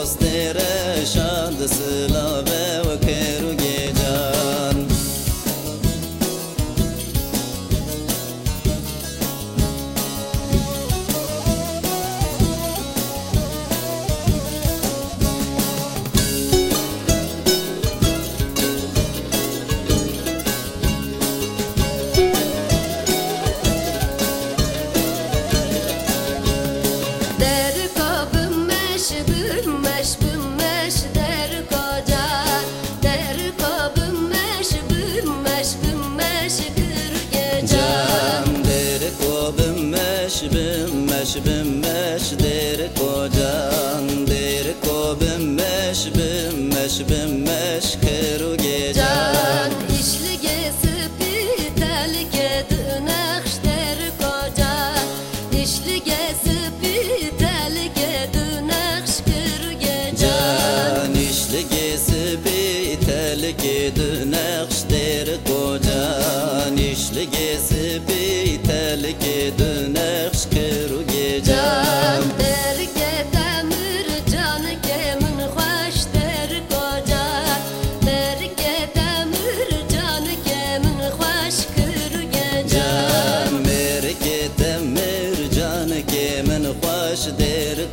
Postera şandı sıla. beş bin beş gece. Can işlige sıpi telike dünek şteri koca. İşlige sıpi telike dünek şkırı gece. Can işlige sıpi telike dünek که من خوش دیر